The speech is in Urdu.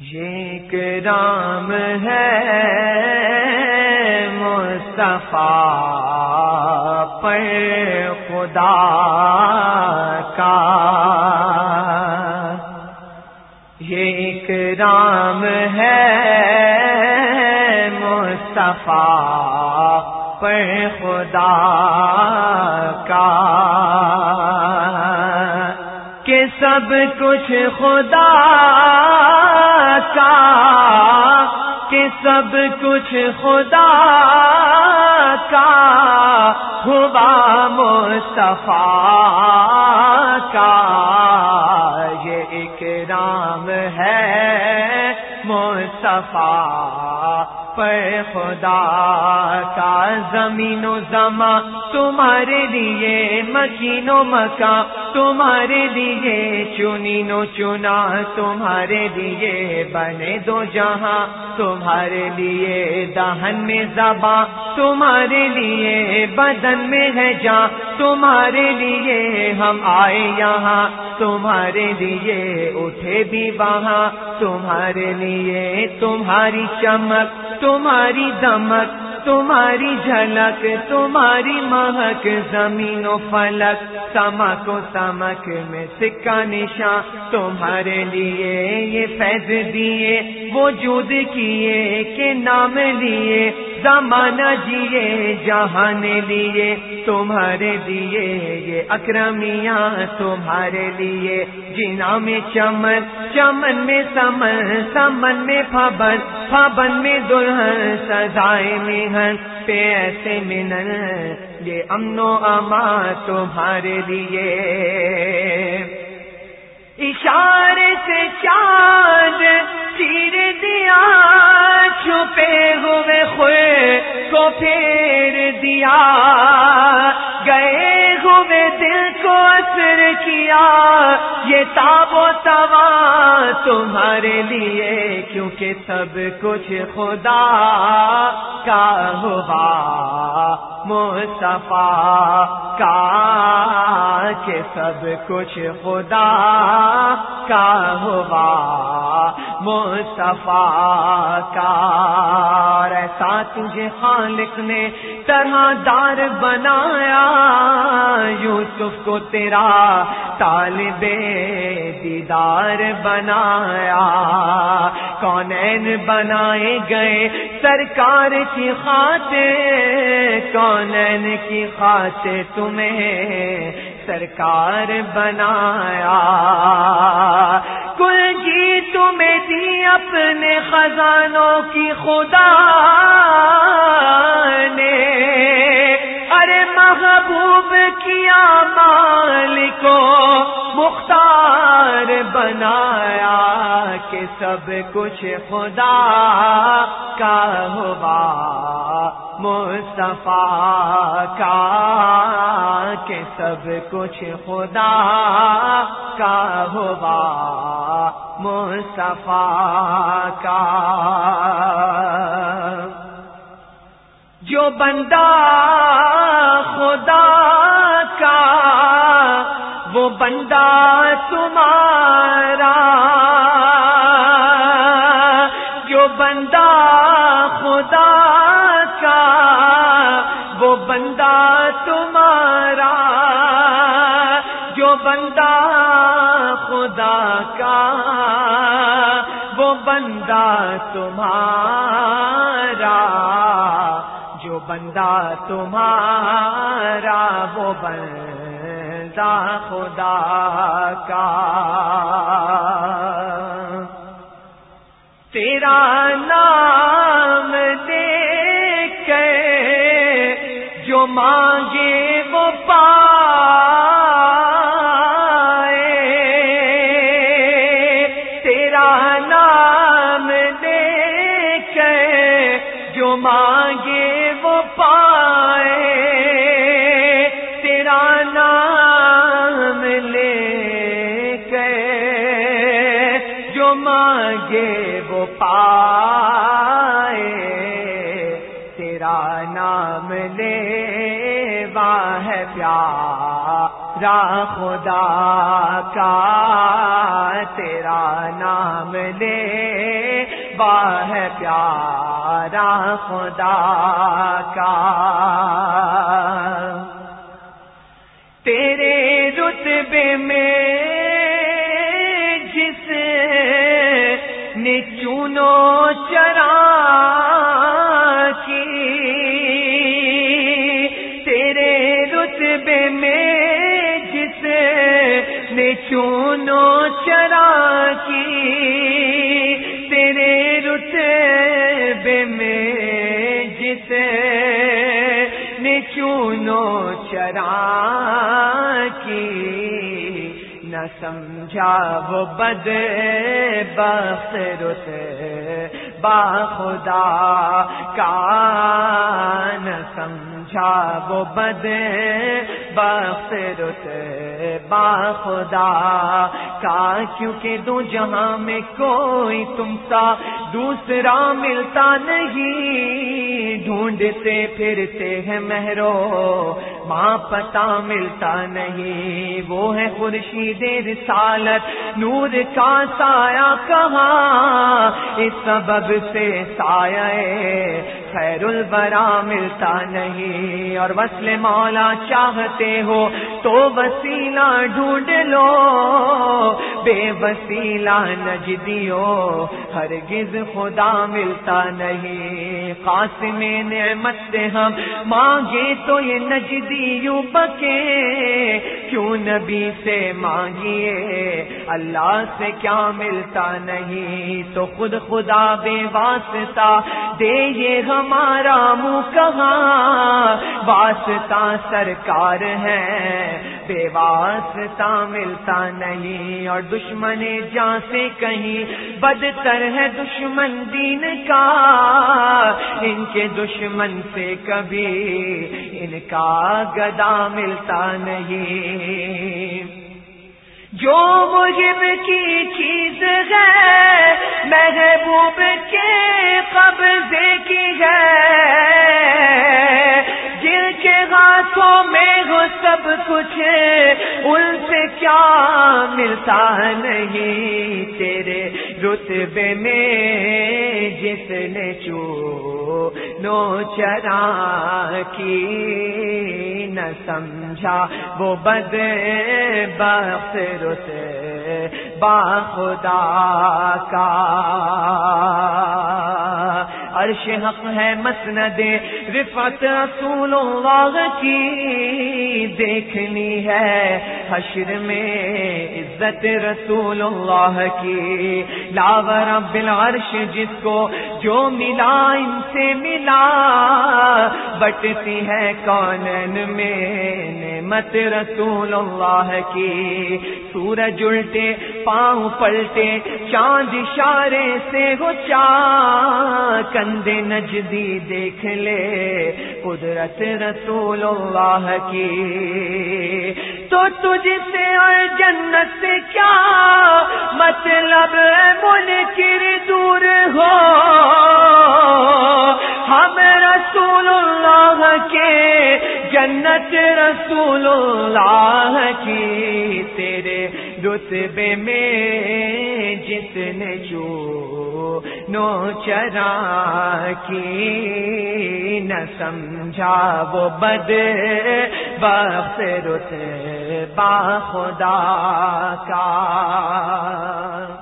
یہ رام ہے مصطفیٰ پر خدا کا۔ یہ ایک رام ہے مصطفیٰ پر خدا کا۔ سب کچھ خدا کا، کہ سب کچھ خدا کا ہوا مصطفیٰ کا۔ یہ اکرام ہے مصطفیٰ۔ پر خدا کا زمین و زما تمہارے لیے مکین و مکا تمہارے لیے چنی نو چنا تمہارے لیے بنے دو جہاں تمہارے لیے دہن میں زباں تمہارے لیے بدن میں ہے جا تمہارے لیے ہم آئے یہاں تمہارے لیے اٹھے بھی وہاں تمہارے لیے تمہاری چمک تمہاری دمک، تمہاری جھلک، تمہاری مہک، زمین و فلک سمک و سمک میں سکہ نشان تمہارے لیے یہ فیض دیے، وجود کیے کہ نام لیے زمانہ جیے، جہان لیے، تمہارے لیے یہ اکرمیاں تمہارے لیے۔ جنا میں چمن چمن میں سمن سمن میں پابن پابن میں دلہن، سزائے میں پہ ایسے منن یہ امن و اما تمہارے لیے۔ اشارے سے چاند چیر دیا چھپے ہوئے خوے کو پھیر دیا، گئے ہوئے دل کو اثر کیا۔ یہ تاب و توا تمہارے لیے، کیونکہ سب کچھ خدا کا ہوا۔ مصطفیٰ کا، کہ سب کچھ خدا کا ہوا۔ مصطفیٰ کا تجھے خالق نے طرح دار بنایا، یوسف کو تیرا طالب دیدار بنایا۔ کونین بنائے گئے سرکار کی خاطر کونین کی خاطر تمہیں سرکار بنایا۔ کل جی تمہیں دی اپنے خزانوں کی خدا نے۔ ارے محبوب کیا مالکو مختار بنایا کہ سب کچھ خدا کا ہوا۔ مصطفیٰ کا کہ سب کچھ خدا کا ہوا۔ مصطفیٰ کا۔ جو بندہ خدا کا، وہ بندہ تمہارا۔ جو بندہ خدا کا، وہ بندہ تمہارا۔ جو بندہ خدا کا، وہ بندہ تمہارا، جو بندہ تمہارا، وہ بندہ خدا کا۔ تیرا نام دے کے جو مانگے مانگے وہ پائے، تیرا نام لے کے۔ جو مانگے وہ پائے، تیرا نام لے۔ ہے پیار را خدا کا، تیرا نام لے۔ باہ پیارا خدا کا۔ تیرے رتبے میں جس نے چونو چرا کی، تیرے رتبے میں جس نیچو چونو چرا کی، تیرے رتبے میں جسے نے چونو چرا کی نہ سمجھا وہ بد بخت رت با خدا کا، نہ سمجھا وہ بد بخت با خدا کا کیونکہ دو جہاں میں کوئی تم سا دوسرا ملتا نہیں ڈھونڈتے پھرتے ہیں مہرو ماں پتا ملتا نہیں وہ ہے خورشید رسالت نور کا سایہ کہاں اس سبب سے سایہ خیر البرا ملتا نہیں اور وصل مولا چاہتے ہو تو وسیلہ ڈھونڈ لو، بے وسیلہ نجدیو ہرگز خدا ملتا نہیں۔ قاسم نعمت سے ہم مانگے تو یہ نجدی یوں بکے کیوں نبی سے مانگیے؟ اللہ سے کیا ملتا نہیں؟ تو خود خدا بے واسطہ دے یہ ہمارا منہ کہاں؟ واسطہ سرکار ہے بے واسطہ ملتا نہیں اور دشمن جا سے کہیں بدتر ہے دشمن دین کا۔ ان کے دشمن سے کبھی ان کا گدا ملتا نہیں۔ جو مجھب کی چیز ہے، محبوب کے قبضے کی ہے۔ ہاتھوں میں ہو سب کچھ، ان سے کیا ملتا نہیں؟ تیرے رتبے میں جس نے چو نو چرا کی نہ سمجھا، وہ بد بخت رت با خدا کا۔ عرش حق ہے مسند رفعت رسول اللہ کی دیکھنی ہے حشر میں عزت رسول اللہ کی لاور العرش جس کو جو ملا ان سے ملا بٹتی ہے کون میں نعمت رسول اللہ کی سورج الٹے پاؤں پلٹے، چاند اشارے سے ہو چا کندے نجدی دیکھ لے۔ قدرت رسول اللہ کی۔ تو تجھ سے اور جنت سے کیا مطلب منکر دور ہو؟ ہم رسول اللہ کے، جنت رسول اللہ کی۔ تیرے رتبے میں جتنے جو نو چرا کی نہ سمجھا وہ بد بخت رت خدا کا۔